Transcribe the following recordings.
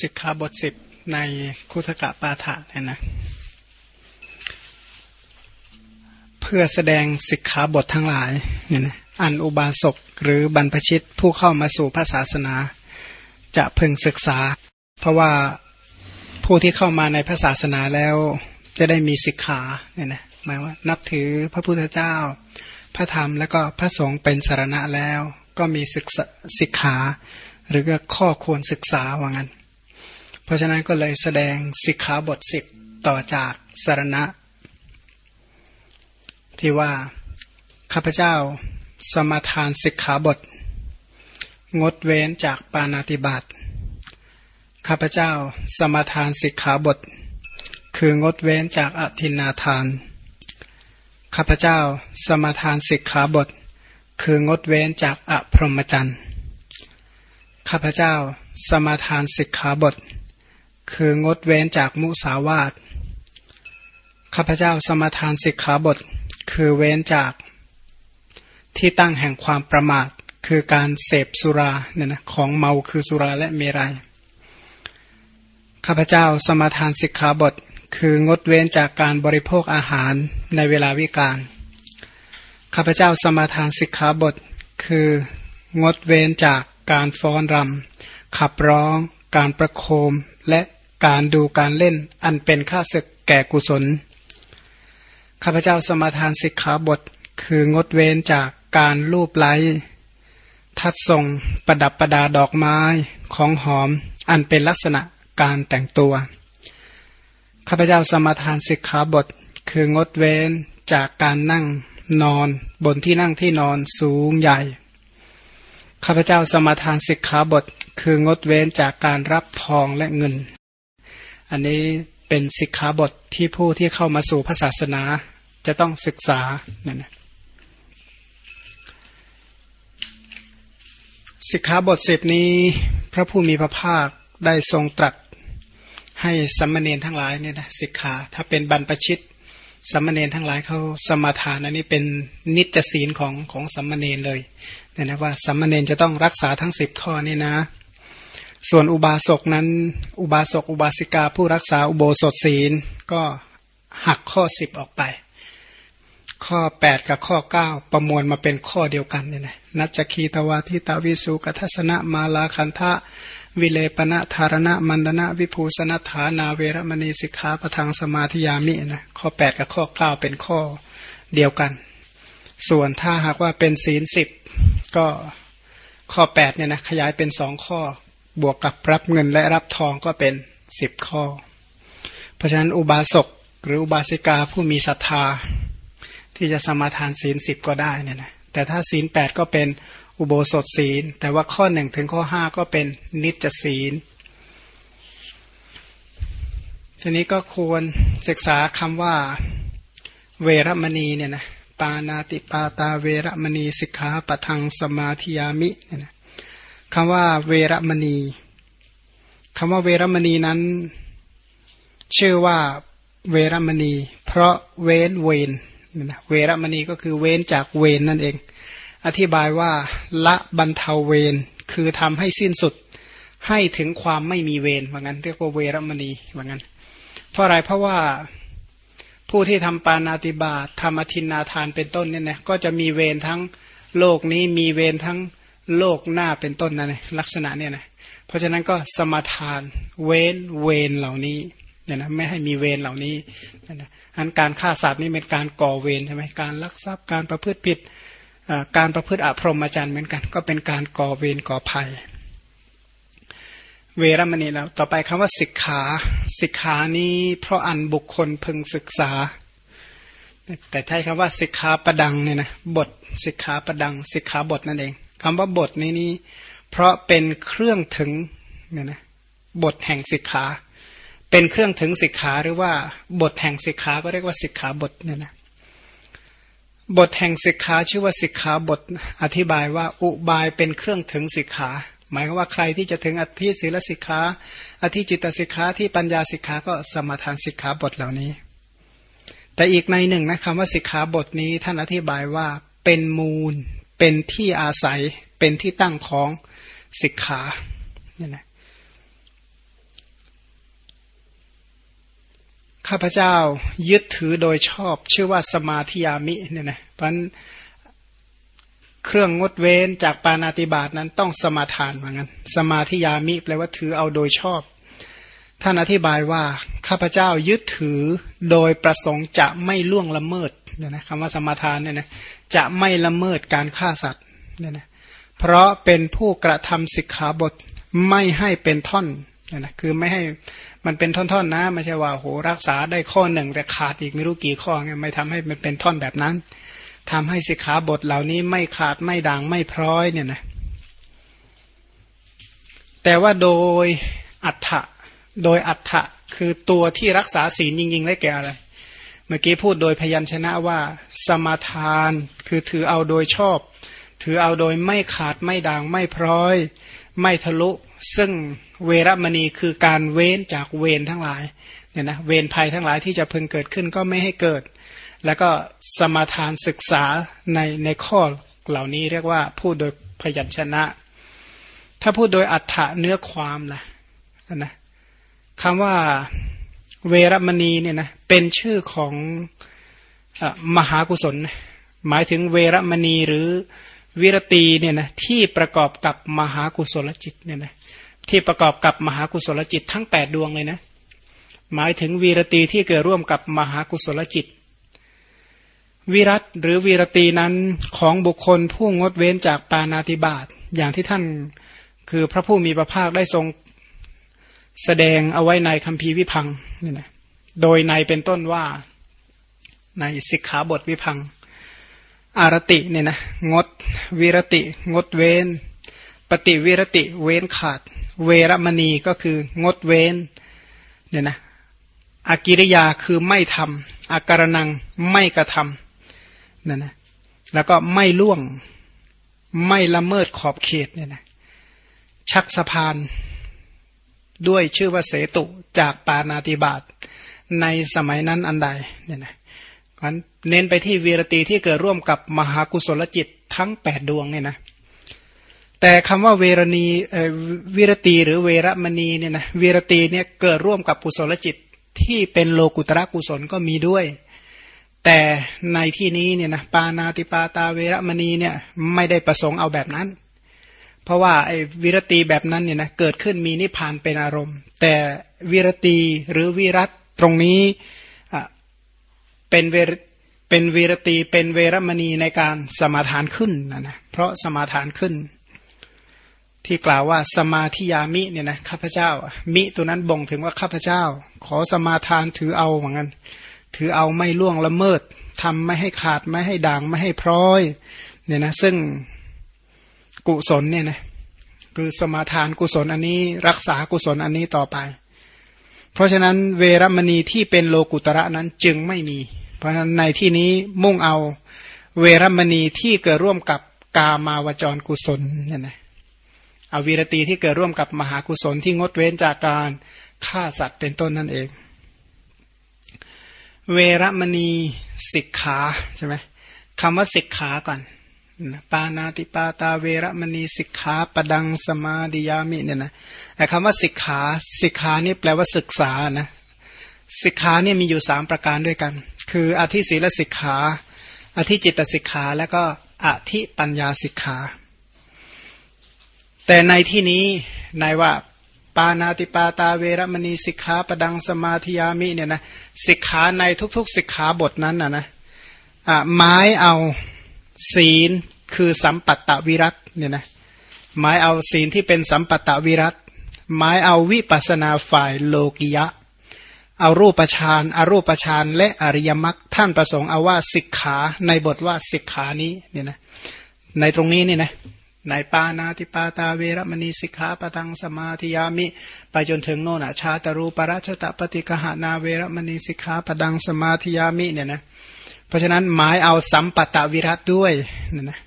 สิกขาบทสิบในคุถกะปาฐะเนี่ยนะ เพื่อแสดงสิกขาบททั้งหลายเนี่ยนะอันอุบาสกหรือบรรพชิตผู้เข้ามาสู่พระศาสนา จะพึงศึกษา เพราะว่าผู้ที่เข้ามาในพระศาสนาแล้วจะได้มีสิกขาเนี่ยนะหมายว่านับถือพระพุทธเจ้า พระธรรมแล้วก็พระสงฆ์เป็นสารณะแล้ว ก็มีศึกษาสิกขา หรือก็ข้อควรศึกษาว่างั้น เพราะฉะนั้นก็เลยแสดงสิกขาบทสิบต่อจากสารณะ ที่ว่าข้าพเจ้าสมาทานสิกขาบท งดเว้นจากปานาติบาตข้าพเจ้าสมาทานสิกขาบท คืองดเว้นจากอธินาทานข้าพเจ้าสมาทานสิกขาบท คืองดเว้นจากอพรหมจรรย์ข้าพเจ้าสมาทานสิกขาบท คืองดเว้นจากมุสาวาทข้าพเจ้าสมทานสิกขาบท คือเว้นจากที่ตั้งแห่งความประมาท คือการเสพสุราเนี่ยนะของเมาคือสุราและเมรัยข้าพเจ้าสมทานสิกขาบท คืองดเว้นจากการบริโภคอาหารในเวลาวิกาลข้าพเจ้าสมทานสิกขาบท คืองดเว้นจากการฟ้อนรำขับร้อง การประโคมและ การดูการเล่นอันเป็นค่าศึกแก่กุศล ข้าพเจ้าสมาทานสิกขาบทคืองดเว้นจากการลูบไล้ทัดทรงประดับประดาดอกไม้ของหอมอันเป็นลักษณะการแต่งตัว ข้าพเจ้าสมาทานสิกขาบท คืองดเว้นจากการนั่งนอนบนที่นั่งที่นอนสูงใหญ่ ข้าพเจ้าสมาทานสิกขาบท คืองดเว้นจากการรับทองและเงิน อันนี้เป็นสิกขาบทที่ผู้ที่เข้ามาสู่พระศาสนาจะต้องศึกษาเนี่ยนะสิกขาบทสิบนี้พระผู้มีพระภาคได้ทรงตรัสให้สัมมเนนทั้งหลายเนี่ยนะสิกขาถ้าเป็นบรรพชิตสัมมเนนทั้งหลายเขาสมาทานอันนี้เป็นนิจศีลของของสัมมเนนเลยเนี่ยนะว่าสัมมเนนจะต้องรักษาทั้งสิบข้อนี่นะ ส่วนอุบาสกนั้น อุบาสกอุบาสิกาผู้รักษาอุโบสถศีลก็หักข้อสิบออกไป ข้อแปดกับข้อเก้าประมวลมาเป็นข้อเดียวกันเนี่ยนะนัจคีตวาทิตาวิสุกัทสนะมาลาคันทะวิเลปณะธารณะมันดนะวิภูสนัฐานาเวรมณีสิกขาประทังสมาธิยามินะข้อแปดกับข้อเก้าเป็นข้อเดียวกัน ส่วนถ้าหากว่าเป็นศีลสิบก็ข้อแปดเนี่ยนะขยายเป็นสองข้อ บวกกับรับเงินและรับทองก็เป็นสิบข้อ เพราะฉะนั้นอุบาสกหรืออุบาสิกาผู้มีศรัทธา ที่จะสมาทานศีลสิบก็ได้เนี่ยนะแต่ถ้าศีลแปดก็เป็นอุโบสถศีล แต่ว่าข้อหนึ่งถึงข้อห้าก็เป็นนิจศีล ทีนี้ก็ควรศึกษาคำว่าเวรมณีเนี่ยนะปานาติปาตาเวรมณีสิกขาปทังสมาธิยามิเนี่ยนะ คำว่าเวรมณีคำว่าเวรมณีนั้น ชื่อว่าเวรมณี เพราะเว้นเวนเวรมณีก็คือเว้นจากเวนนั่นเอง อธิบายว่าละบรรเทาเวนคือทำให้สิ้นสุดให้ถึงความไม่มีเวรว่างั้น เรียกว่าเวรมณีว่างั้น เพราะอะไรเพราะว่าผู้ที่ทำปานาติบาตทำอธินาทานเป็นต้นเนี่ยนะก็จะมีเวรทั้งโลกนี้มีเวรทั้ง โลกหน้าเป็นต้นนะเนี่ยลักษณะเนี่ยนะเพราะฉะนั้นก็สมาทานเว้นเวรเหล่านี้เนี่ยนะไม่ให้มีเวรเหล่านี้นะอันการฆ่าสัตว์นี่เป็นการก่อเวรใช่ไหมการลักทรัพย์การประพฤติผิดการประพฤติอภรรมจรรย์เหมือนกัน ก็เป็นการก่อเวรก่อภัย เวรมณีแล้วต่อไปคำว่าสิกขาสิกขานี้เพราะอันบุคคลพึงศึกษา แต่ใช้คำว่าสิกขาประดังเนี่ยนะบทสิกขาประดังสิกขาบทนั่นเอง คำว่าบทนี้นี้ เพราะเป็นเครื่องถึงเนี่ยนะบทแห่งสิกขา เป็นเครื่องถึงสิกขาหรือว่าบทแห่งสิกขาก็เรียกว่าสิกขาบทเนี่ยนะบทแห่งสิกขาชื่อว่าสิกขาบทอธิบายว่าอุบายเป็นเครื่องถึงสิกขา หมายว่าใครที่จะถึงอธิศีลสิกขาอธิจิตสิกขาที่ปัญญาสิกขาก็สมทานสิกขาบทเหล่านี้ แต่อีกในหนึ่งนะคำว่าสิกขาบทนี้ท่านอธิบายว่าเป็นมูล เป็นที่อาศัยเป็นที่ตั้งของศิกขาเนี่ยนะข้าพเจ้ายึดถือโดยชอบ ชื่อว่าสมาธิยามิเนี่ยนะเพราะเครื่องงดเว้นจากปานาติบาตนั้นต้องสมาทานเหมือนกันสมาธิยามิแปลว่าถือเอาโดยชอบ ท่านอธิบายว่า ข้าพเจ้ายึดถือโดยประสงค์จะไม่ล่วงละเมิด เนี่ยนะคำว่าสมทานเนี่ยนะจะไม่ละเมิดการฆ่าสัตว์เนี่ยนะเพราะเป็นผู้กระทำสิกขาบทไม่ให้เป็นท่อนเนี่ยนะคือไม่ให้มันเป็นท่อนๆนะไม่ใช่ว่าโหรักษาได้ข้อหนึ่งแต่ขาดอีกไม่รู้กี่ข้อไงไม่ทำให้มันเป็นท่อนแบบนั้นทำให้สิกขาบทเหล่านี้ไม่ขาดไม่ด่างไม่พร้อยเนี่ยนะแต่ว่าโดยอัฏฐะโดยอัฏฐะคือตัวที่รักษาศีลจริงๆได้แก่อะไร มื่อกี้พูดโดยพยัญชนะว่า สมาทานคือถือเอาโดยชอบ ถือเอาโดยไม่ขาดไม่ด่างไม่พร้อย ไม่ทะลุ ซึ่งเวรมณีคือการเว้นจากเวรทั้งหลายเนี่ยนะเวรภัยทั้งหลายที่จะพึงเกิดขึ้นก็ไม่ให้เกิด แล้วก็สมาทานศึกษาในในข้อเหล่านี้เรียกว่าพูดโดยพยัญชนะ ถ้าพูดโดยอัฏฐะเนื้อความล่ะนะคำว่าเวรมณีเนี่ยนะ เป็นชื่อของอมหากุศล หมายถึงเวรมณีหรือวิรตีเนี่ยนะที่ประกอบกับมหากุศลจิตเนี่ยนะที่ประกอบกับมหากุศลจิตทั้งแปดดวงเลยนะ หมายถึงวีรตีที่เกิดร่วมกับมหากุศลจิต วิรัตหรือวีรตีนั้นของบุคคลผู้งดเว้นจากปานาติบาตอย่างที่ท่านคือพระผู้มีพระภาคได้ทรงแสดงเอาไว้ในคัมภีร์วิพังนี่นะ โดยในเป็นต้นว่า ในสิกขาบทวิพัง อารติเนี่ยนะงด วิรติ งดเว้น ปฏิวิรติเว้นขาด เวรมณีก็คืองดเว้นเนี่ยนะอากิริยาคือไม่ทำอาการนังไม่กระทำนั่นนะแล้วก็ไม่ล่วงไม่ละเมิดขอบเขตเนี่ยนะชักสะพานด้วยชื่อว่าเสตุจากปานาติบาต ในสมัยนั้นอันใดเนี่ยนะนเน้นไปที่วีรตีที่เกิดร่วมกับมหากุศลจิตทั้งแปดดวงเนี่ยนะแต่คำว่าเวรณีวีรตีหรือเวรมณีเนี่ยนะวีรตีเนี่ยเกิดร่วมกับกุศลจิตที่เป็นโลกุตระกุศลก็มีด้วย แต่ในที่นี้เนี่ยนะปานาติปาตาเวรมณีเนี่ยไม่ได้ประสงค์เอาแบบนั้น เพราะว่าไอ้วิรตีแบบนั้นเนี่ยนะเกิดขึ้นมีนิพพานเป็นอารมณ์ แต่วิรตีหรือวิรัต ตรงนี้เป็นเวรเป็นวีรตีเป็นเวรมณีในการสมาทานขึ้นนะนะเพราะสมาทานขึ้น ที่กล่าวว่าสมาธิยามิเนี่ยนะข้าพเจ้า มิตัวนั้นบ่งถึงว่าข้าพเจ้า ขอสมาทานถือเอาเหมือนกันถือเอาไม่ล่วงละเมิดทำไม่ให้ขาดไม่ให้ด่างไม่ให้พร้อยเนี่ยนะซึ่งกุศลเนี่ยนะคือสมาทานกุศลอันนี้รักษากุศลอันนี้ต่อไป เพราะฉะนั้นเวรมณีที่เป็นโลกุตระนั้นจึงไม่มี เพราะฉะนั้นในที่นี้มุ่งเอาเวรมณีที่เกิดร่วมกับกามาวจรกุศลเนี่ยนะเอาวีรตีที่เกิดร่วมกับมหากุศลที่งดเว้นจากการฆ่าสัตว์เป็นต้นนั่นเอง เวรมณีสิกขาใช่ไหมคำว่าสิกขาก่อน ปานาติปาตาเวรมณีสิกขาปดังสมาดิยามิเนี่ยนะไอ้คำว่าสิกขาสิกขานี่แปลว่าศึกษานะสิกขาเนี่ยมีอยู่สามประการด้วยกัน คืออธิศีลสิกขาอธิจิตสิกขาแล้วก็อธิปัญญาสิกขา แต่ในที่นี้ในว่าปานาติปาตาเวรมณีสิกขาปดังสมาธิยามิเนี่ยนะสิกขาในทุกๆสิกขาบทนั้นนะนะหมายเอาศีล คือสัมปัตตวิรัตเนี่ยนะหมายเอาศีลที่เป็นสัมปัตตวิรัตหมายเอาวิปัสนาฝ่ายโลกิยะ เอารูปฌานอารูปฌานและอริยมรรคท่านประสงค์เอาว่าสิกขาในบทว่าสิกขานี้เนี่ยนะในตรงนี้นี่นะในปานาติปาตาเวรมณีสิกขาปตังสมาธิยามิ ไปจนถึงโน่นชาตรูปราชตะปฏิกหานาเวรมณีสิกขาปดังสมาธิยามิเนี่ยนะเพราะฉะนั้นหมายเอาสัมปัตตวิรัตด้วยนะนะ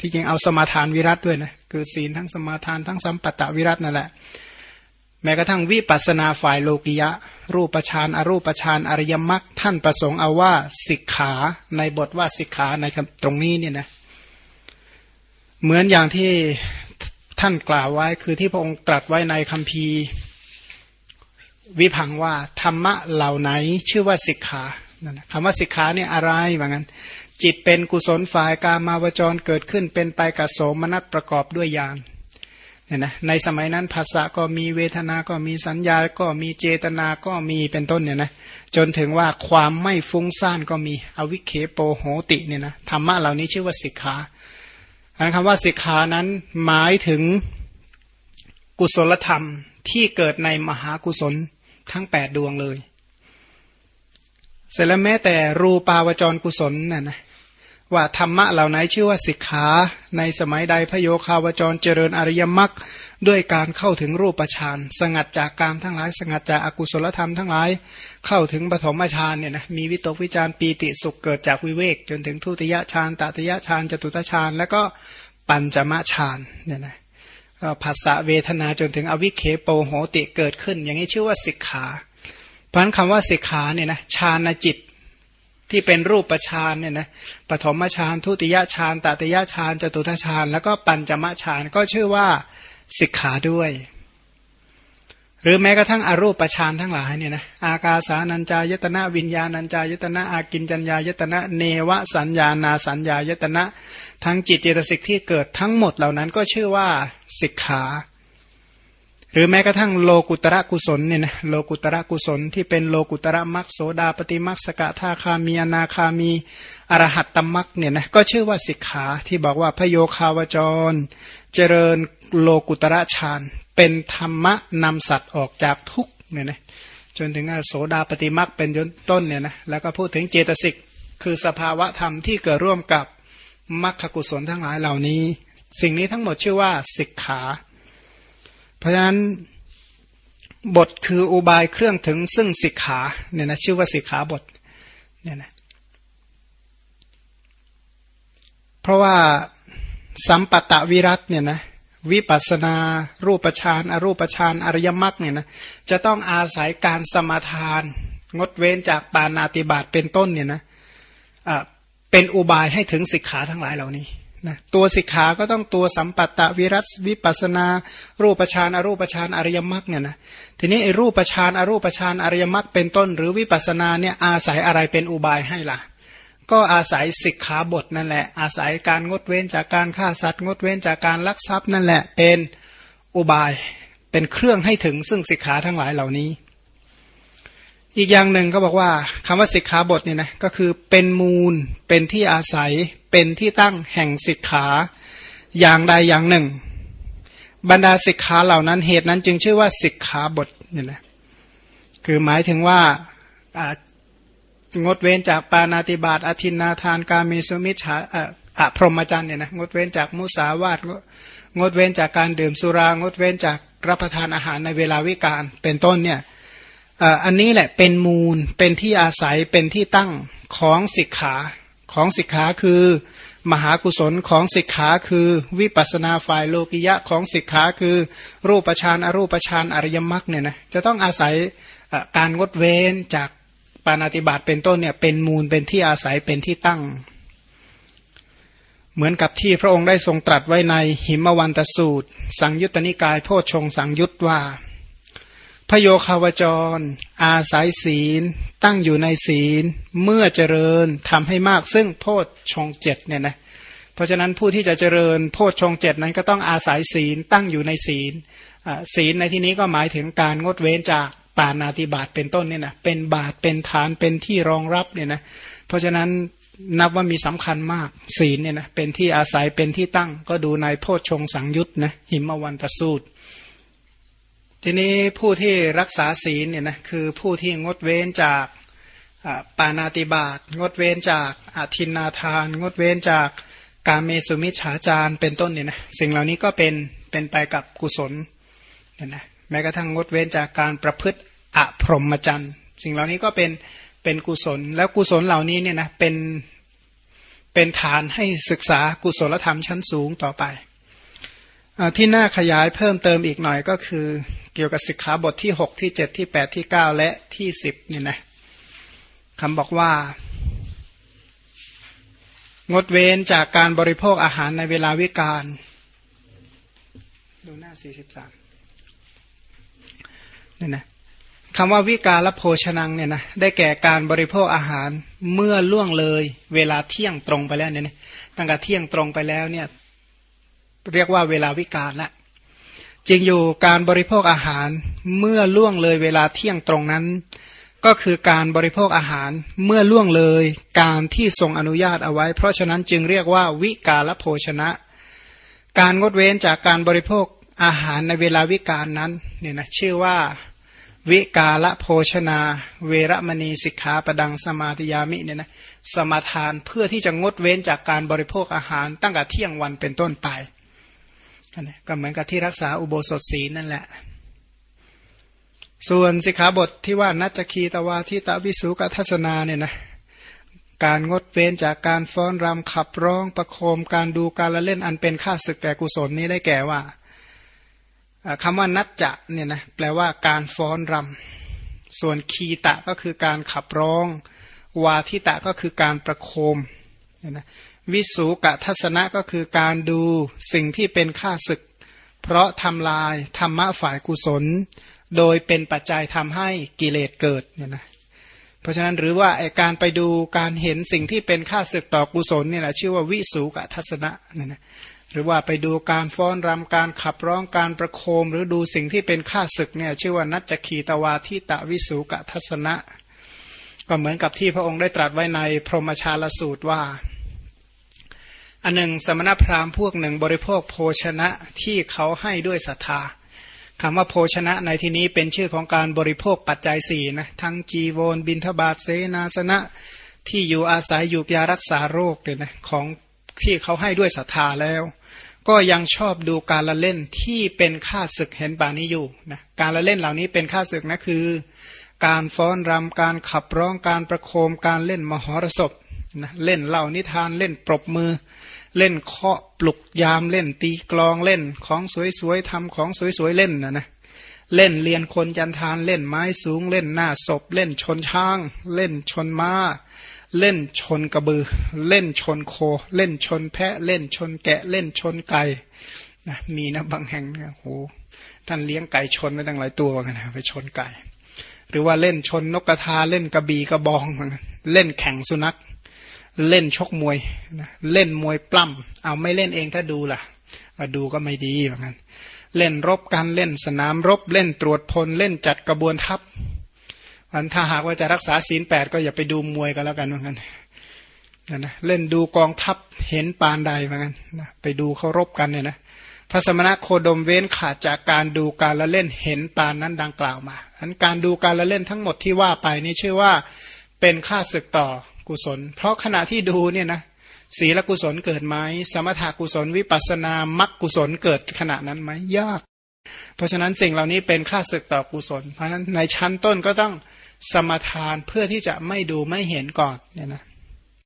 ที่จริงเอาสมาทานวิรัตด้วยนะคือศีลทั้งสมาทานทั้งสัมปตตวิรัตนั่นแหละ แม้กระทั่งวิปัสนาฝ่ายโลกิยะ รูปฌานอรูปฌานอริยมรรคท่านประสงค์เอาว่าสิกขาในบทว่าสิกขาในตรงนี้เนี่ยนะเหมือนอย่างที่ท่านกล่าวไว้คือที่พระองค์ตรัสไว้ในคัมภีร์ วิพังว่าธรรมะเหล่าไหนชื่อว่าสิกขาคำว่าสิกขาเนี่ยอะไรว่างั้น จิตเป็นกุศลฝ่ายกามาวจรเกิดขึ้นเป็นไปกับโสมนัสประกอบด้วยญาณเนี่ยนะในสมัยนั้นภาษาก็มีเวทนาก็มีสัญญาก็มีเจตนาก็มีเป็นต้นเนี่ยนะจนถึงว่าความไม่ฟุ้งซ่านก็มีอวิเคโปโหติเนี่ยนะธรรมะเหล่านี้ชื่อว่าสิกขาอันคำว่าสิกขานั้นหมายถึงกุศลธรรมที่เกิดในมหากุศลทั้งแปดดวงเลย เสร็จแล้วแม้แต่รูปาวจรกุศลน่ะนะ ว่าธรรมะเหล่าไหนชื่อว่าสิกขาในสมัยใดพโยคาวจรเจริญอริยมรรคด้วยการเข้าถึงรูปฌานสงัดจากกามทั้งหลาย สงัดจากอากุศลธรรมทั้งหลาย เข้าถึงปฐมฌานเนี่ยนะมีวิตกวิจารปีติสุขเกิดจากวิเวก จนถึงทุติยฌานตติยฌานจตุตฌานแล้วก็ปัญจมฌานเนี่ยนะภาษาเวทนาจนถึงอวิเคโปโหติเกิดขึ้น อย่างนี้ชื่อว่าสิกขา เพราะฉะนั้นคำว่าสิกขาเนี่ยนะฌานจิต ที่เป็นรูปฌานเนี่ยนะปฐมฌานทุติยฌานตติยฌานจตุตฌานแล้วก็ปัญจมฌานก็ชื่อว่าสิกขาด้วย หรือแม้กระทั่งอรูปฌานทั้งหลายเนี่ยนะอากาสานัญจายตนะวิญญาณัญจายตนะอากินจัญญายตนะเนวสัญญานาสัญญายตนะ ทั้งจิตเจตสิกที่เกิดทั้งหมดเหล่านั้นก็ชื่อว่าสิกขา หรือแม้กระทั่งโลกุตระกุศลเนี่ยนะโลกุตระกุศลที่เป็นโลกุตระมักโสดาปฏิมักสกทาคามีอนาคามีอรหัตตมักเนี่ยนะก็ชื่อว่าสิกขาที่บอกว่าพโยคาวจร เจริญโลกุตระฌานเป็นธรรมะนำสัตว์ออกจากทุกเนี่ยนะจนถึงโสดาปฏิมักเป็นต้นเนี่ยนะแล้วก็พูดถึงเจตสิกคือสภาวะธรรมที่เกิดร่วมกับมรรคกุศลทั้งหลายเหล่านี้ สิ่งนี้ทั้งหมดชื่อว่าสิกขา เพราะฉะนั้นบทคืออุบายเครื่องถึงซึ่งสิกขาเนี่ยนะชื่อว่าสิกขาบทเนี่ยนะเพราะว่าสัมปตะวิรัตเนี่ยนะวิปัสนา รูปฌานอรูปฌานอริยมรรคเนี่ยนะจะต้องอาศัยการสมาทาน งดเว้นจากปานาติบาตเป็นต้นเนี่ยนะเป็นอุบายให้ถึงสิกขาทั้งหลายเหล่านี้ นะตัวสิกขาก็ต้องตัวสัมปัตตวิรัตวิปัสนา รูปฌานอรูปฌานอริยมรรคเนี่ยนะทีนี้ไอ้รูปฌานอรูปฌานอริยมรรคเป็นต้น หรือวิปัสนาเนี่ยอาศัยอะไรเป็นอุบายให้ล่ะ ก็อาศัยสิกขาบทนั่นแหละ อาศัยการงดเว้นจากการฆ่าสัตว์งดเว้นจากการลักทรัพย์นั่นแหละเป็นอุบายเป็นเครื่องให้ถึงซึ่งสิกขาทั้งหลายเหล่านี้ อีกอย่างหนึ่งก็บอกว่าคำว่าสิกขาบทเนี่ยนะก็คือเป็นมูลเป็นที่อาศัย เป็นที่ตั้งแห่งสิกขาอย่างใดอย่างหนึ่ง บรรดาสิกขาเหล่านั้นเหตุนั้นจึงชื่อว่าสิกขาบทเนี่ยนะคือหมายถึงว่างดเว้นจากปานาติบาตอธินนาทานกาเมสุมิชาอะพรหมจรรย์เนี่ยนะงดเว้นจากมุสาวาตงดเว้นจากการดื่มสุรางดเว้นจากรับประทานอาหารในเวลาวิกาลเป็นต้นเนี่ยอันนี้แหละเป็นมูลเป็นที่อาศัยเป็นที่ตั้งของสิกขา ของสิกขาคือ มหากุศลของสิกขาคือ วิปัสนาฝ่ายโลกิยะของสิกขาคือ รูปฌานอรูปฌานอริยมรรคเนี่ยนะจะต้องอาศัยการงดเว้นจากปานาติบาตเป็นต้นเนี่ยเป็นมูลเป็นที่อาศัยเป็นที่ตั้ง เหมือนกับที่พระองค์ได้ทรงตรัสไว้ในหิมวันตสูตร สังยุตตนิกายโพชงสังยุตว่า พโยคาวจร อาศัยศีล ตั้งอยู่ในศีล เมื่อเจริญทำให้มากซึ่งโพชชงเจ็ดเนี่ยนะเพราะฉะนั้นผู้ที่จะเจริญโพชชงเจ็ดนั้นก็ต้องอาศัยศีลตั้งอยู่ในศีลศีลในที่นี้ก็หมายถึงการงดเว้นจากปานาติบาตเป็นต้นเนี่ยนะเป็นบาตเป็นฐานเป็นที่รองรับเนี่ยนะเพราะฉะนั้นนับว่ามีสำคัญมากศีลเนี่ยนะเป็นที่อาศัยเป็นที่ตั้งก็ดูในโพชฌงสังยุตนะหิมวันตสูตร ทีนี้ผู้ที่รักษาศีลเนี่ยนะคือผู้ที่งดเว้นจากปานาติบาตงดเว้นจากอาทินนาทาน งดเว้นจากการเมสุมิชฉาจารเป็นต้นเนี่ยนะสิ่งเหล่านี้ก็เป็นเป็นไปกับกุศลเนี่ยนะแม้กระทั่งงดเว้นจากการประพฤติอพรหมจรรย์สิ่งเหล่านี้ก็เป็นเป็นกุศล แล้วกุศลเหล่านี้เนี่ยนะเป็นเป็นฐานให้ศึกษากุศลธรรมชั้นสูงต่อไปที่น่าขยายเพิ่มเติมอีกหน่อยก็คือ เกี่ยวกับสิกขาบทที่หกที่เจ็ดที่แปดที่เก้าและที่สิบนี่นะคำบอกว่า งดเว้นจากการบริโภคอาหารในเวลาวิกาลดูหน้าสี่สิบสามนี่นะคำว่าวิกาลโภชนังเนี่ยนะได้แก่การบริโภคอาหารเมื่อล่วงเลย เวลาเที่ยงตรงไปแล้วเนี่ยตั้งแต่เที่ยงตรงไปแล้วเนี่ย เรียกว่าเวลาวิกาลละ จริงอยู่การบริโภคอาหารเมื่อล่วงเลยเวลาเที่ยงตรงนั้น ก็คือการบริโภคอาหารเมื่อล่วงเลยการที่ทรงอนุญาตเอาไว้ เพราะฉะนั้นจึงเรียกว่าวิกาลโภชนะ การงดเว้นจากการบริโภคอาหารในเวลาวิกาลนั้นเนี่ยนะชื่อว่าวิกาละโภชนา เวรมณีสิกขาประดังสมาธิยามิเนี่ยนะสมาทานเพื่อที่จะงดเว้นจากการบริโภคอาหารตั้งแต่เที่ยงวันเป็นต้นไป ก็เหมือนกับที่รักษาอุโบสถศีลนั่นแหละ ส่วนสิกขาบทที่ว่านัจคีตวาทิตวิสุกทัศนาเนี่ยนะการงดเว้นจากการฟ้อนรำขับร้องประโคมการดูการละเล่นอันเป็นค่าศึกแต่กุศลนี้ได้แก่ว่าคำว่านัจจะเนี่ยนะแปลว่าการฟ้อนรำส่วนคีตะก็คือการขับร้อง วาทิตะก็คือการประโคมเนี่ยนะ วิสูกะทัศนะก็คือการดูสิ่งที่เป็นค่าศึก เพราะทำลายธรรมะฝ่ายกุศล โดยเป็นปัจจัยทำให้กิเลสเกิดเนี่ยนะเพราะฉะนั้นหรือว่าไอการไปดูการเห็นสิ่งที่เป็นค่าศึกต่อกุศลนี่แหละชื่อว่าวิสูกะทัศนะเนี่ยนะหรือว่าไปดูการฟ้อนรำการขับร้องการประโคม หรือดูสิ่งที่เป็นค่าศึกเนี่ยชื่อว่านัจคีตวาทิตะวิสูกะทัศนะ ก็เหมือนกับที่พระองค์ได้ตรัสไว้ในพรหมชาลสูตรว่า อันหนึ่งสมณพราหมณ์พวกหนึ่งบริโภคโภชนะที่เขาให้ด้วยศรัทธาคำว่าโภชนะในที่นี้เป็นชื่อของการบริโภคปัจจัยสี่นะทั้งจีโวนบินทบาทเสนาสนะที่อยู่อาศัยอยู่ยารักษาโรคเนี่ยนะของที่เขาให้ด้วยศรัทธาแล้ว ก็ยังชอบดูการละเล่นที่เป็นค่าศึกเห็นป่านี้อยู่นะการละเล่นเหล่านี้เป็นค่าศึกนะคือ การฟ้อนรำการขับร้องการประโคมการเล่นมหรสพนะเล่นเล่านิทานเล่นปรบมือเเล่นเคาะปลุกยามเล่นตีกลองเล่นของสวยๆทำของสวยๆเล่นนะนะเล่นเรียนคนจันทานเล่นไม้สูงเล่นหน้าศพ เล่นชนช้าง เล่นชนมา้า เล่นชนกระบือ เล่นชนโค เล่นชนแพะ เล่นชนแกะเล่นชนไก่นะมีนะบางแห่งเนี่ยโหท่านเลี้ยงไก่ชนไว้ตั้งหลายตัวกันนะไปชนไก่ หรือว่าเล่นชนนกกระทาเล่นกระบี่กระบอง เล่นแข่งสุนัข เล่นชกมวยนะเล่นมวยปล้ำเอาไม่เล่นเองถ้าดูล่ะมาดูก็ไม่ดีเหมือนกันเล่นรบกันเล่นสนามรบ เล่นตรวจพลเล่นจัดกระบวนทัพอันถ้าหากว่าจะรักษาศีลแปดก็อย่าไปดูมวยกันแล้วกันเหมือนกันนะเล่นดูกองทัพเห็นปานใดเหมือนกันนะไปดูเขารบกันเนี่ยนะพระสมณะโคดมเว้นขาดจากการดูการละเล่นเห็นปานนั้นดังกล่าวมาอันการดูการละเล่นทั้งหมดที่ว่าไปนี่ชื่อว่าเป็นค่าศึกต่อ กุศล เพราะขณะที่ดูเนี่ยนะศีลกุศลเกิดไหมสมถากุศลวิปัสนามักกุศลเกิดขณะนั้นไหมยาก เพราะฉะนั้นสิ่งเหล่านี้เป็นค่าศึกต่อกุศล เพราะฉะนั้นในชั้นต้นก็ต้องสมทานเพื่อที่จะไม่ดูไม่เห็นก่อนเนี่ยนะ